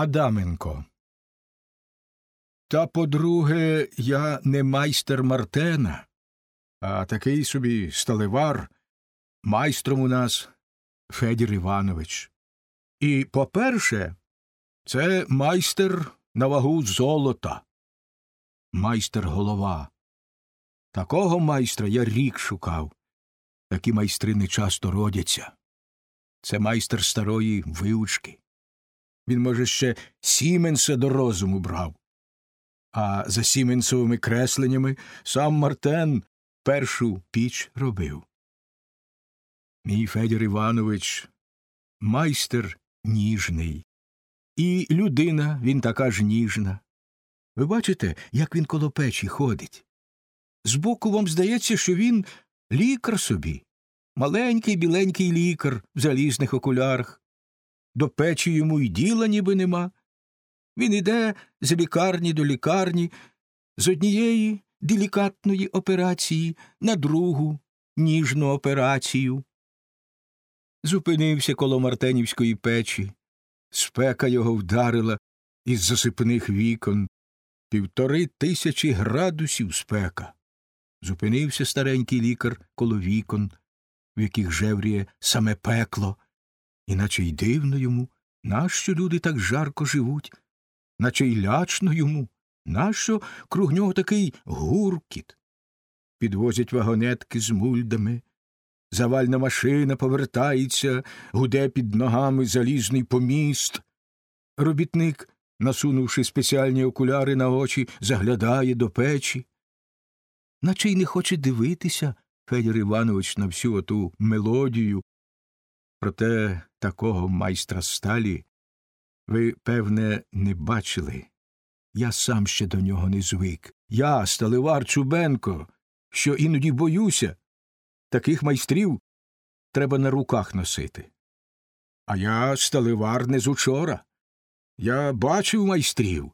Адаменко. Та, по-друге, я не майстер Мартена, а такий собі сталевар, майстром у нас Федір Іванович. І, по-перше, це майстер на вагу золота, майстер голова. Такого майстра я рік шукав. Такі майстри не часто родяться. Це майстер старої виучки. Він, може, ще Сіменса до розуму брав. А за Сіменсовими кресленнями сам Мартен першу піч робив. Мій Федір Іванович майстер ніжний. І людина він така ж ніжна. Ви бачите, як він коло печі ходить? Збоку вам здається, що він лікар собі, маленький біленький лікар в залізних окулярах. До печі йому й діла ніби нема. Він іде з лікарні до лікарні, з однієї делікатної операції на другу ніжну операцію. Зупинився коло Мартенівської печі. Спека його вдарила із засипних вікон. Півтори тисячі градусів спека. Зупинився старенький лікар коло вікон, в яких жевріє саме пекло, іначе й дивно йому, нащо люди так жарко живуть, наче й лячно йому, нащо круг нього такий гуркіт. Підвозять вагонетки з мульдами, завальна машина повертається, гуде під ногами залізний поміст. Робітник, насунувши спеціальні окуляри на очі, заглядає до печі. Наче й не хоче дивитися Федір Іванович на всю оту мелодію. Проте такого майстра сталі ви, певне, не бачили. Я сам ще до нього не звик. Я, сталевар Чубенко, що іноді боюся. Таких майстрів треба на руках носити. А я сталевар не з учора. Я бачив майстрів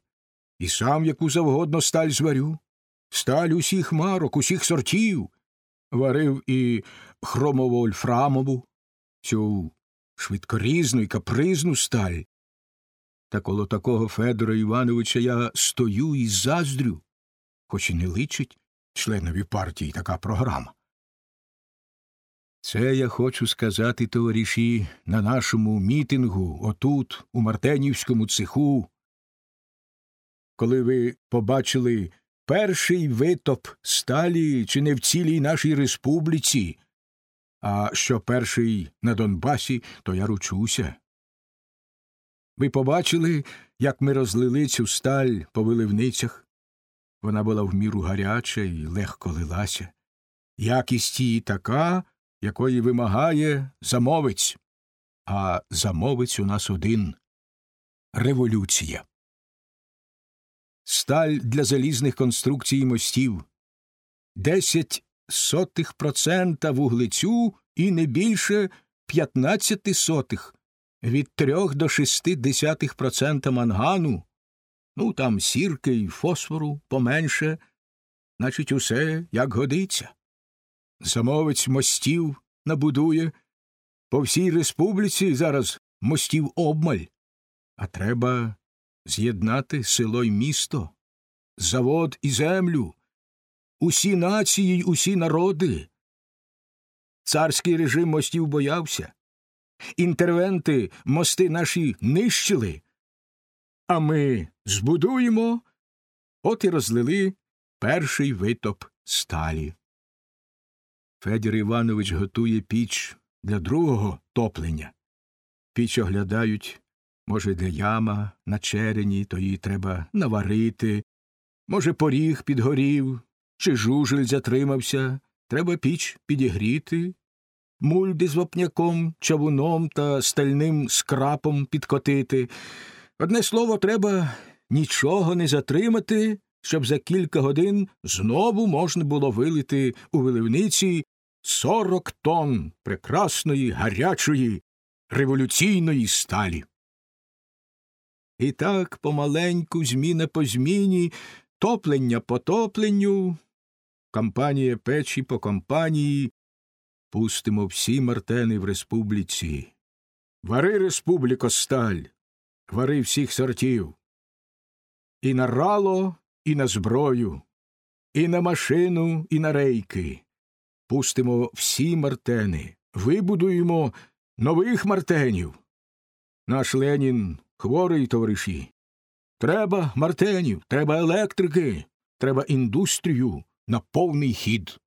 і сам яку завгодно сталь зварю. Сталь усіх марок, усіх сортів. Варив і хромово-ольфрамову, цю швидкорізну і капризну сталь. Та коло такого Федора Івановича я стою і заздрю, хоч і не личить членові партії така програма. Це я хочу сказати, товариші, на нашому мітингу, отут, у Мартенівському цеху. Коли ви побачили перший витоп сталі чи не в цілій нашій республіці, а що перший на Донбасі, то я ручуся. Ви побачили, як ми розлили цю сталь по виливницях? Вона була в міру гаряча і легко лилася. Якість її така, якої вимагає замовець. А замовець у нас один революція. Сталь для залізних конструкцій мостів. Десять сотих процента вуглецю і не більше п'ятнадцяти сотих від трьох до шести десятих процента мангану, ну там сірки й фосфору поменше, значить, усе як годиться. Замовець мостів набудує. По всій республіці зараз мостів обмаль, а треба з'єднати село й місто, завод і землю, усі нації й усі народи. Царський режим мостів боявся. Інтервенти мости наші нищили, а ми збудуємо, от і розлили перший витоп сталі. Федір Іванович готує піч для другого топлення. Піч оглядають, може, для яма на черені, то її треба наварити, може, поріг підгорів, чи жужель затримався, треба піч підігріти, мульди з вапняком, чавуном та стальним скрапом підкотити. Одне слово, треба нічого не затримати, щоб за кілька годин знову можна було вилити у виливниці сорок тонн прекрасної, гарячої, революційної сталі. І так помаленьку, зміна по зміні, топлення по топленню, кампанія печі по кампанії, пустимо всі мартени в республіці. Вари, республіко, сталь, вари всіх сортів. І на рало, і на зброю, і на машину, і на рейки. Пустимо всі мартени, вибудуємо нових мартенів. Наш Ленін хворий, товариші. Треба мартенів, треба електрики, треба індустрію на повний хід.